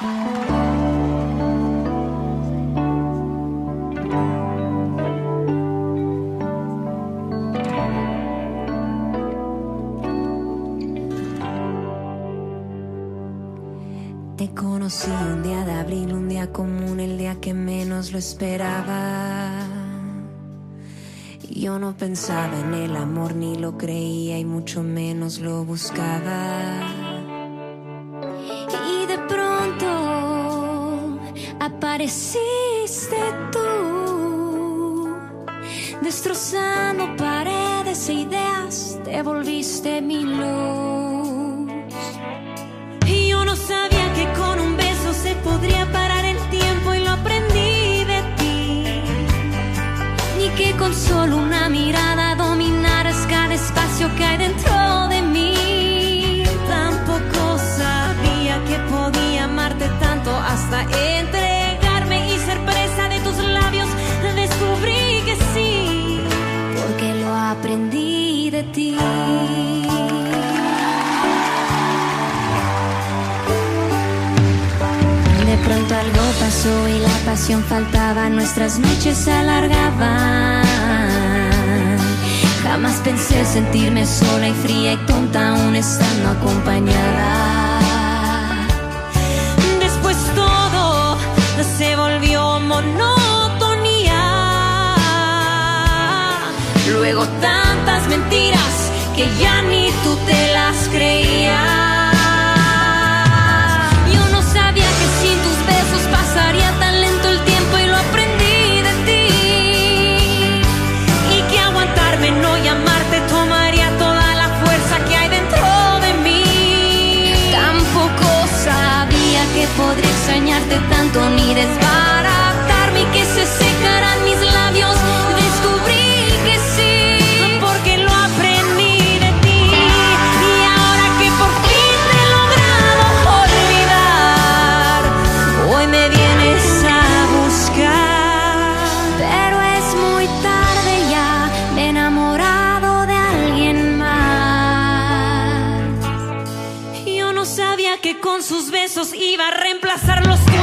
Te conocí un día de abril, un día común, el día que menos lo esperaba. Yo no pensaba en el amor, ni lo creía y mucho menos lo buscaba. Apareciste tú, destrozando paredes e ideas, te volviste mi luz. De pronto algo pasó y la pasión faltaba, nuestras noches se alargaban. Jamás pensé sentirme sola y fría y tonta aún estando acompañada. Después todo se volvió monotonía. Luego tantas mentiras que ya ni tú te las creías. Yo no sabía que sin tus besos pasaría tan lento el tiempo y lo aprendí de ti. Y que aguantarme, no llamarte, tomaría toda la fuerza que hay dentro de mí. Tampoco sabía que podría extrañarte tanto ni desbaratarme que con sus besos iba a reemplazar los tuyos,